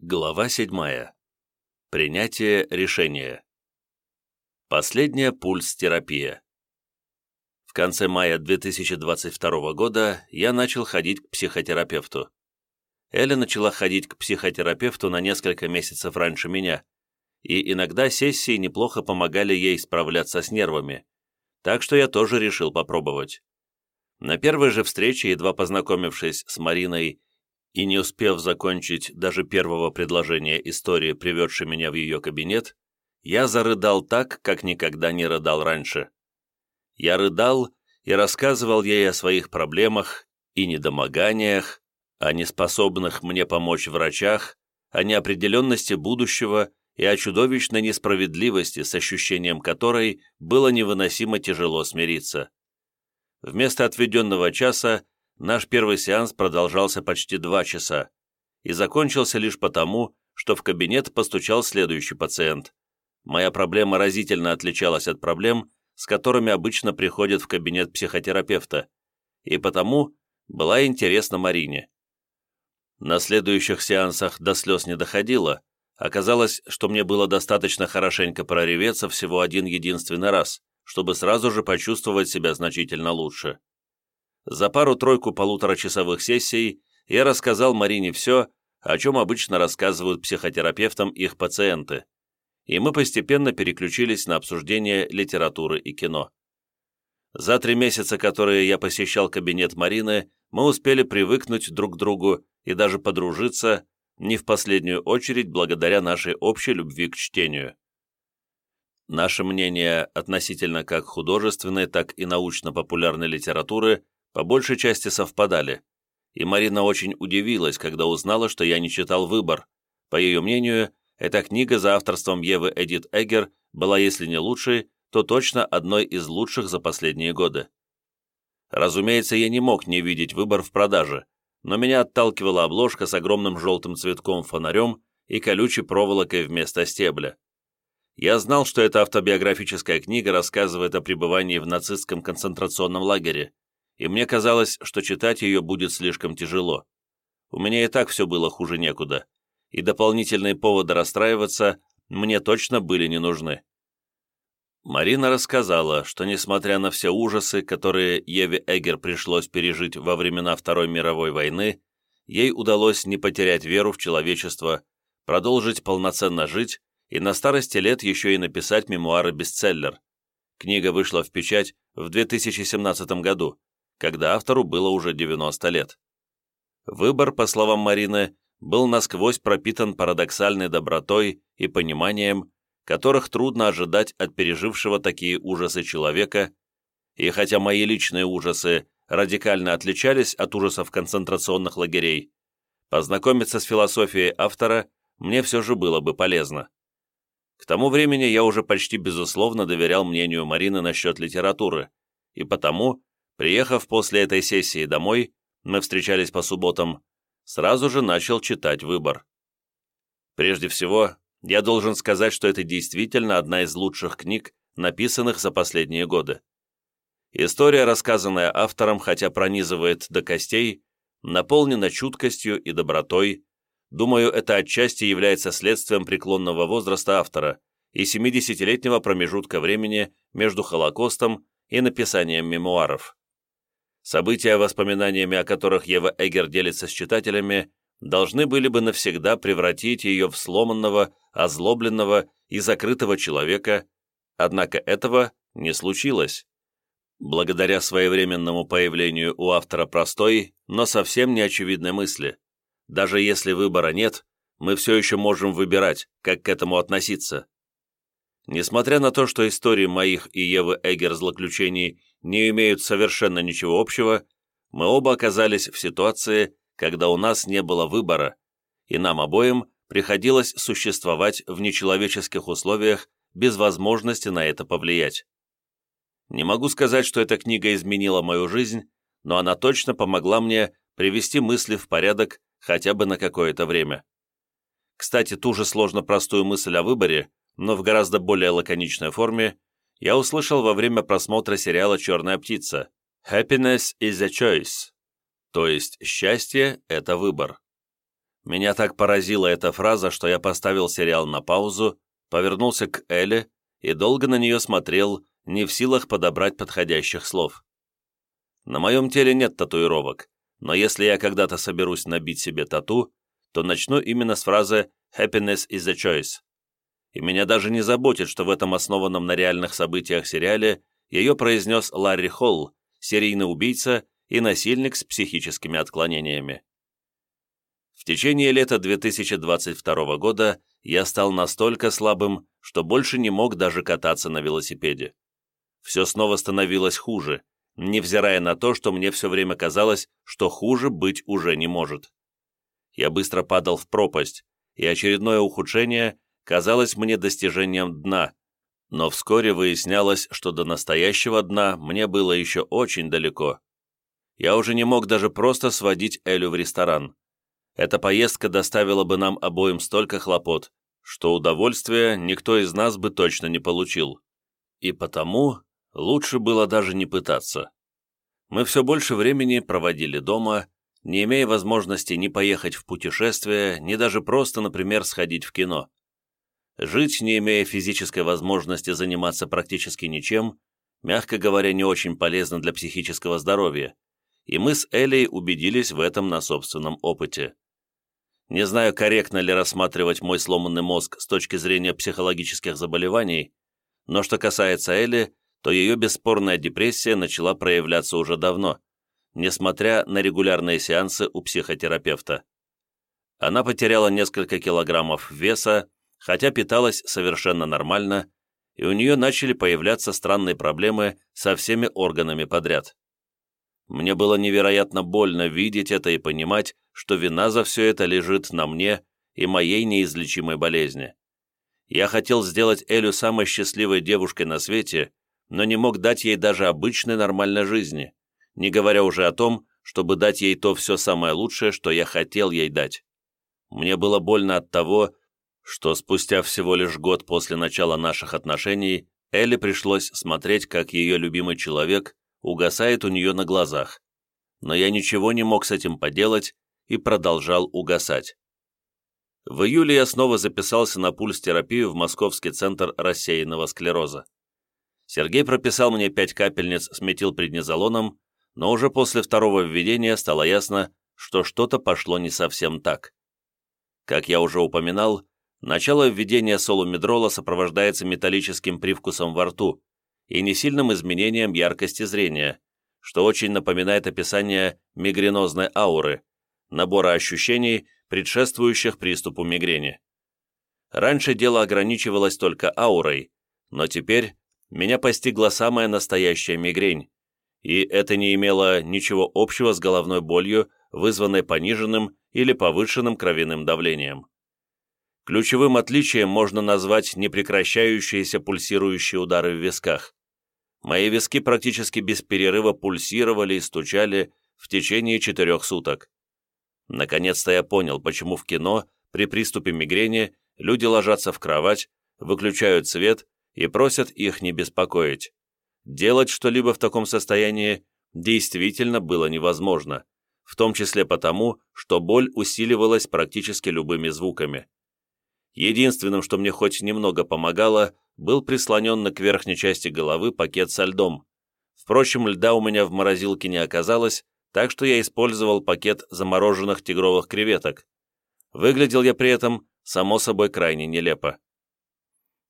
Глава 7. Принятие решения. Последняя пульс-терапия. В конце мая 2022 года я начал ходить к психотерапевту. Эля начала ходить к психотерапевту на несколько месяцев раньше меня, и иногда сессии неплохо помогали ей справляться с нервами, так что я тоже решил попробовать. На первой же встрече, едва познакомившись с Мариной и не успев закончить даже первого предложения истории, приведшей меня в ее кабинет, я зарыдал так, как никогда не рыдал раньше. Я рыдал и рассказывал ей о своих проблемах и недомоганиях, о неспособных мне помочь врачах, о неопределенности будущего и о чудовищной несправедливости, с ощущением которой было невыносимо тяжело смириться. Вместо отведенного часа Наш первый сеанс продолжался почти два часа и закончился лишь потому, что в кабинет постучал следующий пациент. Моя проблема разительно отличалась от проблем, с которыми обычно приходят в кабинет психотерапевта, и потому была интересна Марине. На следующих сеансах до слез не доходило, оказалось, что мне было достаточно хорошенько прореветься всего один единственный раз, чтобы сразу же почувствовать себя значительно лучше. За пару-тройку полуторачасовых сессий я рассказал Марине все, о чем обычно рассказывают психотерапевтам их пациенты, и мы постепенно переключились на обсуждение литературы и кино. За три месяца, которые я посещал кабинет Марины, мы успели привыкнуть друг к другу и даже подружиться, не в последнюю очередь благодаря нашей общей любви к чтению. Наше мнение относительно как художественной, так и научно-популярной литературы по большей части совпадали, и Марина очень удивилась, когда узнала, что я не читал «Выбор». По ее мнению, эта книга за авторством Евы Эдит Эггер была, если не лучшей, то точно одной из лучших за последние годы. Разумеется, я не мог не видеть «Выбор» в продаже, но меня отталкивала обложка с огромным желтым цветком-фонарем и колючей проволокой вместо стебля. Я знал, что эта автобиографическая книга рассказывает о пребывании в нацистском концентрационном лагере, и мне казалось, что читать ее будет слишком тяжело. У меня и так все было хуже некуда, и дополнительные поводы расстраиваться мне точно были не нужны. Марина рассказала, что несмотря на все ужасы, которые Еве Эггер пришлось пережить во времена Второй мировой войны, ей удалось не потерять веру в человечество, продолжить полноценно жить и на старости лет еще и написать мемуары-бестселлер. Книга вышла в печать в 2017 году, когда автору было уже 90 лет. Выбор, по словам Марины, был насквозь пропитан парадоксальной добротой и пониманием, которых трудно ожидать от пережившего такие ужасы человека, и хотя мои личные ужасы радикально отличались от ужасов концентрационных лагерей, познакомиться с философией автора мне все же было бы полезно. К тому времени я уже почти безусловно доверял мнению Марины насчет литературы, и потому Приехав после этой сессии домой, мы встречались по субботам, сразу же начал читать выбор. Прежде всего, я должен сказать, что это действительно одна из лучших книг, написанных за последние годы. История, рассказанная автором, хотя пронизывает до костей, наполнена чуткостью и добротой. Думаю, это отчасти является следствием преклонного возраста автора и 70-летнего промежутка времени между Холокостом и написанием мемуаров. События, воспоминаниями о которых Ева Эггер делится с читателями, должны были бы навсегда превратить ее в сломанного, озлобленного и закрытого человека, однако этого не случилось. Благодаря своевременному появлению у автора простой, но совсем неочевидной мысли. Даже если выбора нет, мы все еще можем выбирать, как к этому относиться. Несмотря на то, что истории моих и Евы Эггер злоключений не имеют совершенно ничего общего, мы оба оказались в ситуации, когда у нас не было выбора, и нам обоим приходилось существовать в нечеловеческих условиях без возможности на это повлиять. Не могу сказать, что эта книга изменила мою жизнь, но она точно помогла мне привести мысли в порядок хотя бы на какое-то время. Кстати, ту же сложно простую мысль о выборе, но в гораздо более лаконичной форме, я услышал во время просмотра сериала «Черная птица» «Happiness is a choice», то есть «счастье – это выбор». Меня так поразила эта фраза, что я поставил сериал на паузу, повернулся к Эле и долго на нее смотрел, не в силах подобрать подходящих слов. На моем теле нет татуировок, но если я когда-то соберусь набить себе тату, то начну именно с фразы «Happiness is a choice». И меня даже не заботит, что в этом основанном на реальных событиях сериале ее произнес Ларри Холл, серийный убийца и насильник с психическими отклонениями. В течение лета 2022 года я стал настолько слабым, что больше не мог даже кататься на велосипеде. Все снова становилось хуже, невзирая на то, что мне все время казалось, что хуже быть уже не может. Я быстро падал в пропасть, и очередное ухудшение казалось мне достижением дна, но вскоре выяснялось, что до настоящего дна мне было еще очень далеко. Я уже не мог даже просто сводить Элю в ресторан. Эта поездка доставила бы нам обоим столько хлопот, что удовольствия никто из нас бы точно не получил. И потому лучше было даже не пытаться. Мы все больше времени проводили дома, не имея возможности ни поехать в путешествие, ни даже просто, например, сходить в кино. Жить, не имея физической возможности заниматься практически ничем, мягко говоря, не очень полезно для психического здоровья, и мы с Элей убедились в этом на собственном опыте. Не знаю, корректно ли рассматривать мой сломанный мозг с точки зрения психологических заболеваний, но что касается Элли, то ее бесспорная депрессия начала проявляться уже давно, несмотря на регулярные сеансы у психотерапевта. Она потеряла несколько килограммов веса, хотя питалась совершенно нормально, и у нее начали появляться странные проблемы со всеми органами подряд. Мне было невероятно больно видеть это и понимать, что вина за все это лежит на мне и моей неизлечимой болезни. Я хотел сделать Элю самой счастливой девушкой на свете, но не мог дать ей даже обычной нормальной жизни, не говоря уже о том, чтобы дать ей то все самое лучшее, что я хотел ей дать. Мне было больно от того, что спустя всего лишь год после начала наших отношений Элли пришлось смотреть, как ее любимый человек угасает у нее на глазах. Но я ничего не мог с этим поделать и продолжал угасать. В июле я снова записался на пульс-терапию в Московский центр рассеянного склероза. Сергей прописал мне пять капельниц с метилпреднизолоном, но уже после второго введения стало ясно, что что-то пошло не совсем так. Как я уже упоминал, начало введения солумедрола сопровождается металлическим привкусом во рту и несильным изменением яркости зрения, что очень напоминает описание мигренозной ауры, набора ощущений, предшествующих приступу мигрени. Раньше дело ограничивалось только аурой, но теперь меня постигла самая настоящая мигрень, и это не имело ничего общего с головной болью, вызванной пониженным или повышенным кровяным давлением. Ключевым отличием можно назвать непрекращающиеся пульсирующие удары в висках. Мои виски практически без перерыва пульсировали и стучали в течение четырех суток. Наконец-то я понял, почему в кино при приступе мигрени люди ложатся в кровать, выключают свет и просят их не беспокоить. Делать что-либо в таком состоянии действительно было невозможно, в том числе потому, что боль усиливалась практически любыми звуками. Единственным, что мне хоть немного помогало, был прислонен к верхней части головы пакет со льдом. Впрочем, льда у меня в морозилке не оказалось, так что я использовал пакет замороженных тигровых креветок. Выглядел я при этом, само собой, крайне нелепо.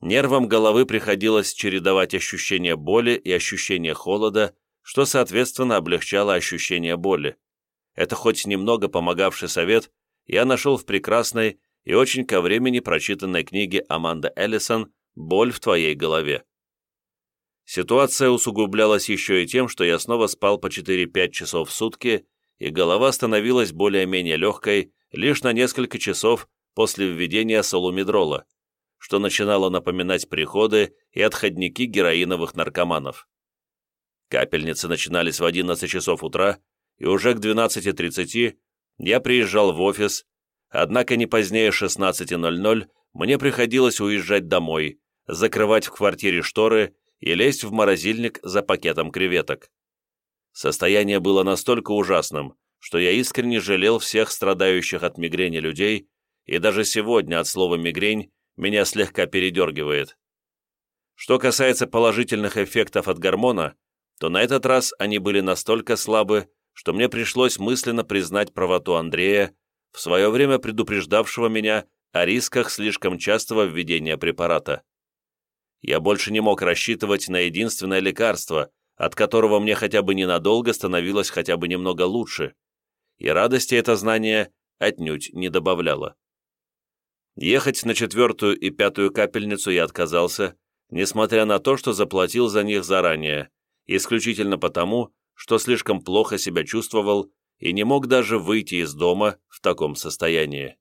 Нервам головы приходилось чередовать ощущение боли и ощущение холода, что, соответственно, облегчало ощущение боли. Это хоть немного помогавший совет я нашел в прекрасной и очень ко времени прочитанной книге Аманда Эллисон «Боль в твоей голове». Ситуация усугублялась еще и тем, что я снова спал по 4-5 часов в сутки, и голова становилась более-менее легкой лишь на несколько часов после введения солумедрола что начинало напоминать приходы и отходники героиновых наркоманов. Капельницы начинались в 11 часов утра, и уже к 12.30 я приезжал в офис, однако не позднее 16.00 мне приходилось уезжать домой, закрывать в квартире шторы и лезть в морозильник за пакетом креветок. Состояние было настолько ужасным, что я искренне жалел всех страдающих от мигрени людей, и даже сегодня от слова «мигрень» меня слегка передергивает. Что касается положительных эффектов от гормона, то на этот раз они были настолько слабы, что мне пришлось мысленно признать правоту Андрея, в свое время предупреждавшего меня о рисках слишком частого введения препарата. Я больше не мог рассчитывать на единственное лекарство, от которого мне хотя бы ненадолго становилось хотя бы немного лучше, и радости это знание отнюдь не добавляло. Ехать на четвертую и пятую капельницу я отказался, несмотря на то, что заплатил за них заранее, исключительно потому, что слишком плохо себя чувствовал и не мог даже выйти из дома в таком состоянии.